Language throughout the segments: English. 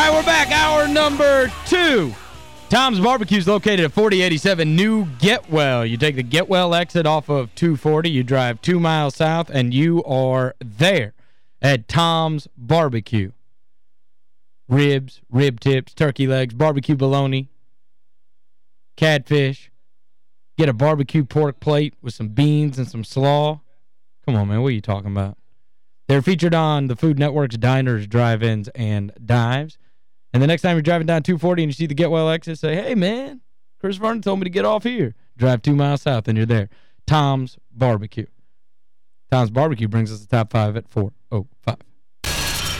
right, we're back. Hour number two. Tom's Barbecue is located at 4087 New Getwell. You take the Getwell exit off of 240. You drive two miles south, and you are there at Tom's Barbecue. Ribs, rib tips, turkey legs, barbecue bologna, catfish. Get a barbecue pork plate with some beans and some slaw. Come on, man. What are you talking about? They're featured on the Food Network's Diners, Drive-Ins, and Dives. And the next time you're driving down 240 and you see the Getwell exit, say, hey, man, Chris Vernon told me to get off here. Drive two miles south and you're there. Tom's Barbecue. Tom's Barbecue brings us the top five at 405.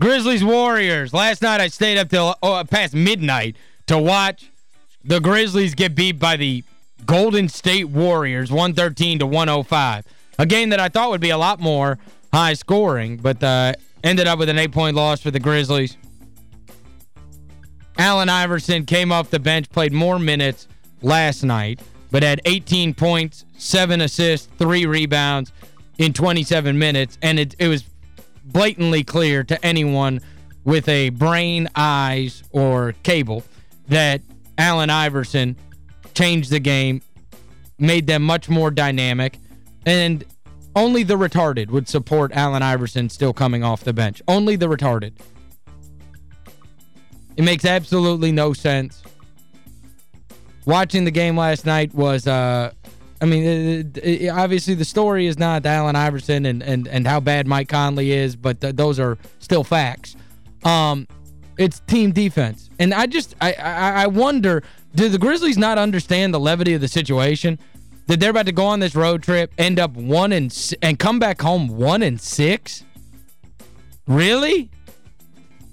Grizzlies Warriors. Last night I stayed up till oh, past midnight to watch the Grizzlies get beat by the Golden State Warriors 113 to 105. A game that I thought would be a lot more high scoring, but uh, ended up with an eight-point loss for the Grizzlies. Allen Iverson came off the bench, played more minutes last night, but had 18 points, 7 assists, 3 rebounds in 27 minutes, and it, it was blatantly clear to anyone with a brain, eyes, or cable that Allen Iverson changed the game, made them much more dynamic, and only the retarded would support Allen Iverson still coming off the bench. Only the retarded. It makes absolutely no sense. Watching the game last night was, uh, I mean, it, it, obviously the story is not Allen Iverson and, and, and how bad Mike Conley is, but th those are still facts. Um, it's team defense. And I just, I, I, I wonder, do the Grizzlies not understand the levity of the situation? That they're about to go on this road trip, end up one and and come back home one and six? Really?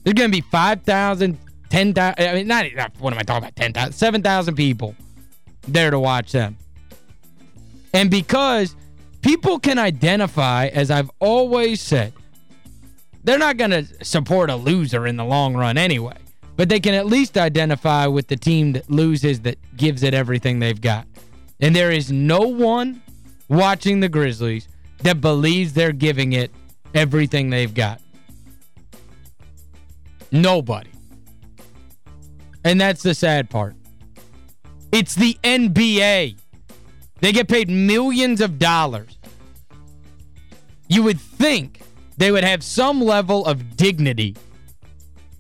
There's going to be 5,000, 10,000, I mean, not, what am I talking about, 10,000, 7,000 people there to watch them. And because people can identify, as I've always said, they're not going to support a loser in the long run anyway. But they can at least identify with the team that loses that gives it everything they've got. And there is no one watching the Grizzlies that believes they're giving it everything they've got. Nobody. And that's the sad part. It's the NBA. They get paid millions of dollars. You would think they would have some level of dignity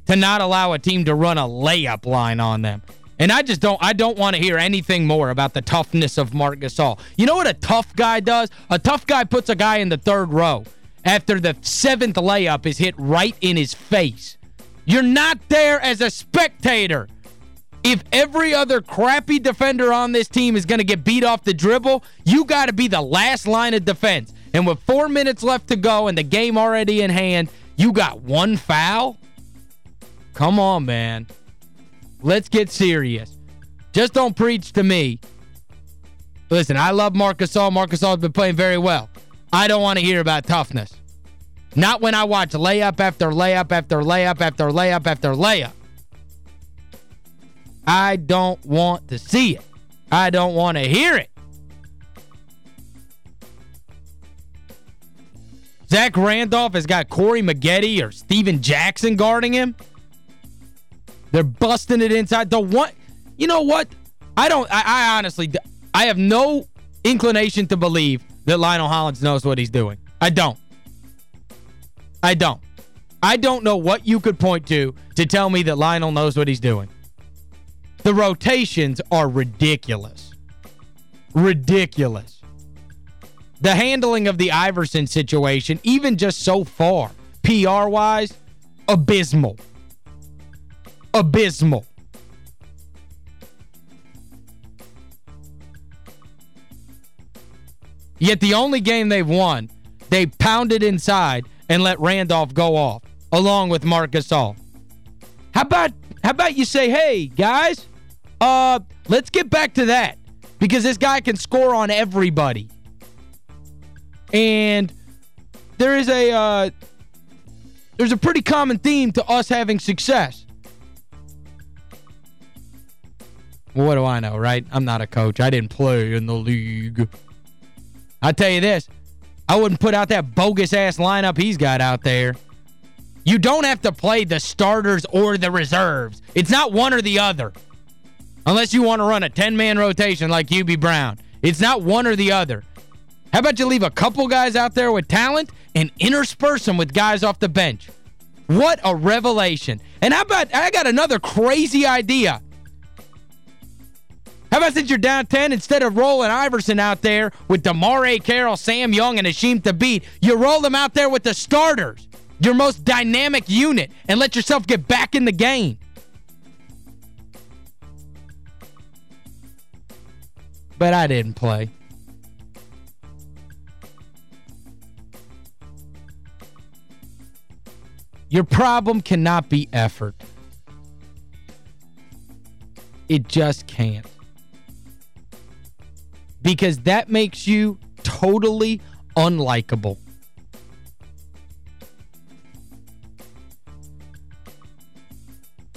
to not allow a team to run a layup line on them. And I just don't I don't want to hear anything more about the toughness of Marc Gasol. You know what a tough guy does? A tough guy puts a guy in the third row after the seventh layup is hit right in his face. You're not there as a spectator. If every other crappy defender on this team is going to get beat off the dribble, you got to be the last line of defense. And with four minutes left to go and the game already in hand, you got one foul? Come on, man. Let's get serious. Just don't preach to me. Listen, I love Marc Gasol. Marc Gasol's been playing very well. I don't want to hear about toughness. Not when I watch layup after layup after layup after layup after layup. I don't want to see it. I don't want to hear it. Zach Randolph has got Corey Maggette or Stephen Jackson guarding him. They're busting it inside. The one, you know what? I don't, I, I honestly, I have no inclination to believe that Lionel Hollins knows what he's doing. I don't. I don't. I don't know what you could point to to tell me that Lionel knows what he's doing. The rotations are ridiculous. Ridiculous. The handling of the Iverson situation, even just so far, PR-wise, abysmal. Abysmal. Yet the only game they've won, they pounded inside and let Randolph go off, along with Marc Gasol. How about How about you say, hey, guys, uh, let's get back to that. Because this guy can score on everybody. And there is a uh, there's a pretty common theme to us having success. What do I know, right? I'm not a coach. I didn't play in the league. I tell you this, I wouldn't put out that bogus-ass lineup he's got out there. You don't have to play the starters or the reserves. It's not one or the other. Unless you want to run a 10-man rotation like Hubie Brown. It's not one or the other. How about you leave a couple guys out there with talent and intersperse them with guys off the bench? What a revelation. And how about, I got another crazy idea. How about since you're down 10, instead of rolling Iverson out there with DeMarre Carroll, Sam Young, and Hasheem Thabeet, you roll them out there with the starters, your most dynamic unit, and let yourself get back in the game. But I didn't play. Your problem cannot be effort. It just can't. Because that makes you totally unlikable.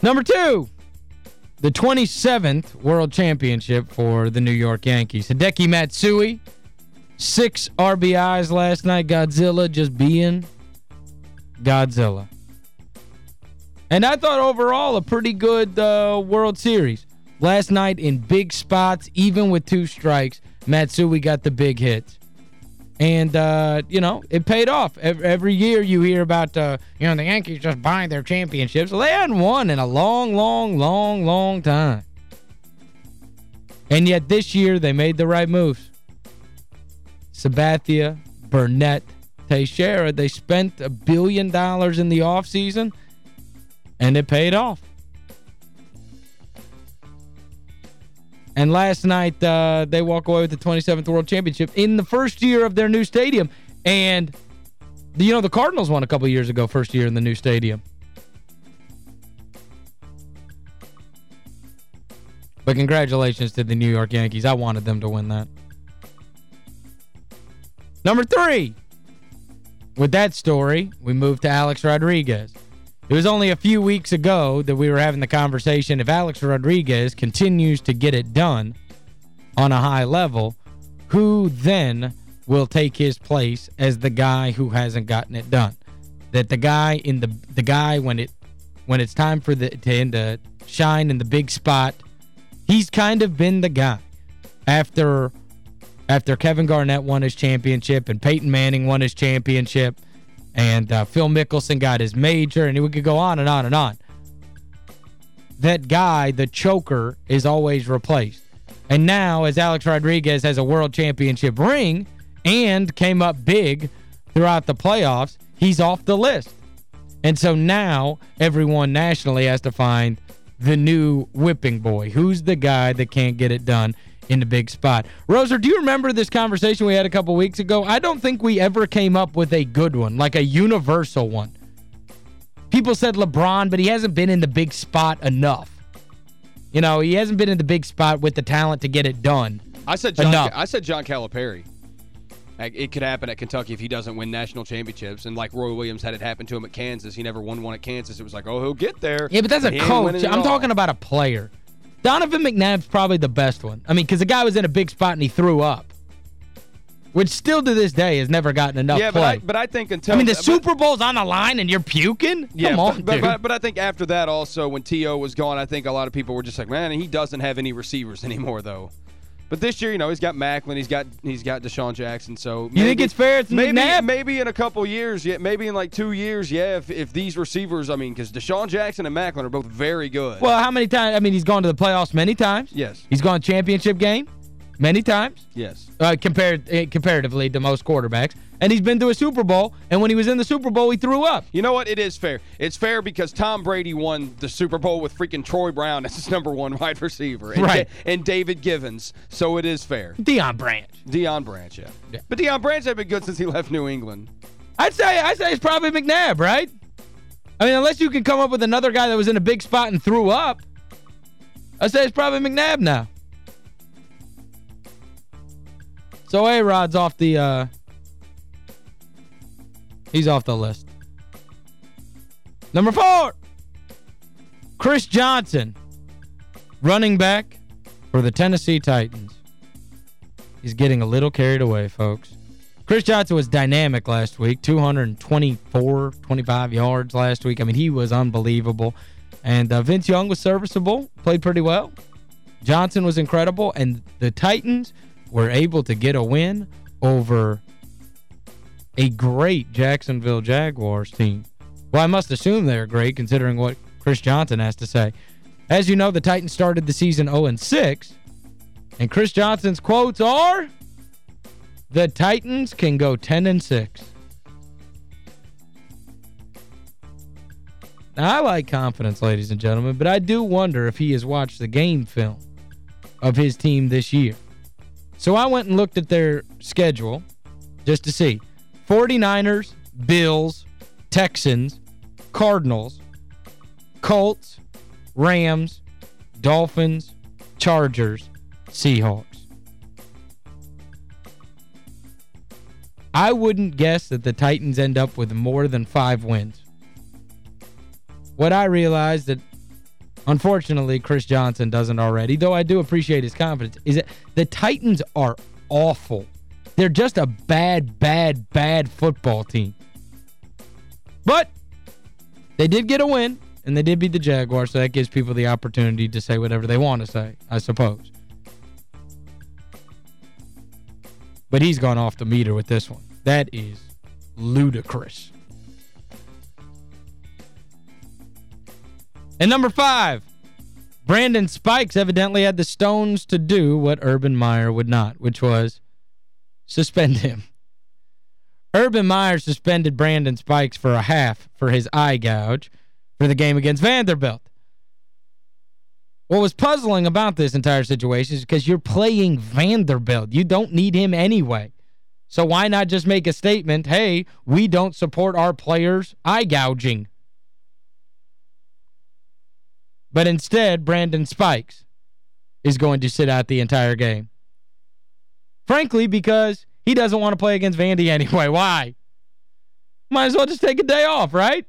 Number two, the 27th World Championship for the New York Yankees. Hideki Matsui, six RBIs last night. Godzilla just being Godzilla. And I thought overall a pretty good uh, World Series. Last night in big spots, even with two strikes, Matsui got the big hits. And, uh, you know, it paid off. Every year you hear about, uh, you know, the Yankees just buying their championships. Well, they hadn't won in a long, long, long, long time. And yet this year they made the right moves. Sabathia, Burnett, Teixeira, they spent a billion dollars in the offseason, and it paid off. And last night, uh, they walk away with the 27th World Championship in the first year of their new stadium. And, you know, the Cardinals won a couple years ago, first year in the new stadium. But congratulations to the New York Yankees. I wanted them to win that. Number three. With that story, we move to Alex Rodriguez. It was only a few weeks ago that we were having the conversation if Alex Rodriguez continues to get it done on a high level, who then will take his place as the guy who hasn't gotten it done? That the guy in the the guy when it when it's time for the to, to shine in the big spot, he's kind of been the guy after after Kevin Garnett won his championship and Peyton Manning won his championship and uh, Phil Mickelson got his major, and we could go on and on and on. That guy, the choker, is always replaced. And now, as Alex Rodriguez has a world championship ring and came up big throughout the playoffs, he's off the list. And so now everyone nationally has to find the new whipping boy. Who's the guy that can't get it done? In the big spot. Roser, do you remember this conversation we had a couple weeks ago? I don't think we ever came up with a good one, like a universal one. People said LeBron, but he hasn't been in the big spot enough. You know, he hasn't been in the big spot with the talent to get it done. I said John, enough. I said John Calipari. It could happen at Kentucky if he doesn't win national championships. And like Roy Williams had it happen to him at Kansas. He never won one at Kansas. It was like, oh, he'll get there. Yeah, but that's a coach. I'm talking about a player. Donovan McNabb's probably the best one. I mean, because the guy was in a big spot and he threw up. Which still to this day has never gotten enough yeah, play. But I, but I think until... I mean, the Super Bowl's on the line and you're puking? Yeah, Come on, but, but, but, I think after that also, when T.O. was gone, I think a lot of people were just like, man, he doesn't have any receivers anymore, though. But this year, you know, he's got Maclin, he's got he's got DeSean Jackson. So maybe, You think it's fair it's maybe McNabb? maybe in a couple years, yeah, maybe in like 2 years, yeah, if if these receivers, I mean, cuz DeSean Jackson and Maclin are both very good. Well, how many times I mean, he's gone to the playoffs many times. Yes. He's gone championship game many times. Yes. Uh, compared uh, comparatively to most quarterbacks and he's been to a Super Bowl, and when he was in the Super Bowl, he threw up. You know what? It is fair. It's fair because Tom Brady won the Super Bowl with freaking Troy Brown as his number one wide receiver. And right. and David Givens, so it is fair. Deion Branch. Deion Branch, yeah. yeah. But Deion Branch has been good since he left New England. I'd say I'd say it's probably McNabb, right? I mean, unless you can come up with another guy that was in a big spot and threw up, I'd say it's probably McNabb now. So A-Rod's off the, uh, he's off the list. Number four, Chris Johnson, running back for the Tennessee Titans. He's getting a little carried away, folks. Chris Johnson was dynamic last week, 224, 25 yards last week. I mean, he was unbelievable. And uh, Vince Young was serviceable, played pretty well. Johnson was incredible, and the Titans were able to get a win over a great Jacksonville Jaguars team. Well, I must assume they're great considering what Chris Johnson has to say. As you know, the Titans started the season 0-6, and Chris Johnson's quotes are... The Titans can go 10 and 6. Now, I like confidence, ladies and gentlemen, but I do wonder if he has watched the game film of his team this year. So I went and looked at their schedule just to see. 49ers, Bills, Texans, Cardinals, Colts, Rams, Dolphins, Chargers, Seahawks. I wouldn't guess that the Titans end up with more than five wins. What I realized that, unfortunately, Chris Johnson doesn't already, though I do appreciate his confidence, is that the Titans are awful. They're just a bad, bad, bad football team. But they did get a win, and they did beat the Jaguars, so that gives people the opportunity to say whatever they want to say, I suppose. But he's gone off the meter with this one. That is ludicrous. And number five, Brandon Spikes evidently had the stones to do what Urban Meyer would not, which was suspend him. Urban Meyer suspended Brandon Spikes for a half for his eye gouge for the game against Vanderbilt. What was puzzling about this entire situation is because you're playing Vanderbilt. You don't need him anyway. So why not just make a statement, hey, we don't support our players eye gouging. But instead, Brandon Spikes is going to sit out the entire game. Frankly, because he doesn't want to play against Vandy anyway. Why? Might as well just take a day off, right?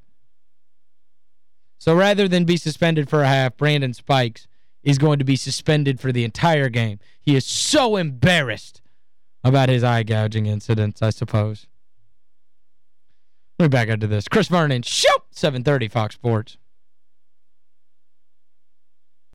So rather than be suspended for a half, Brandon Spikes is going to be suspended for the entire game. He is so embarrassed about his eye gouging incidents, I suppose. Let me back into this. Chris Vernon, shoot! 730 Fox Sports.